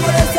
por eso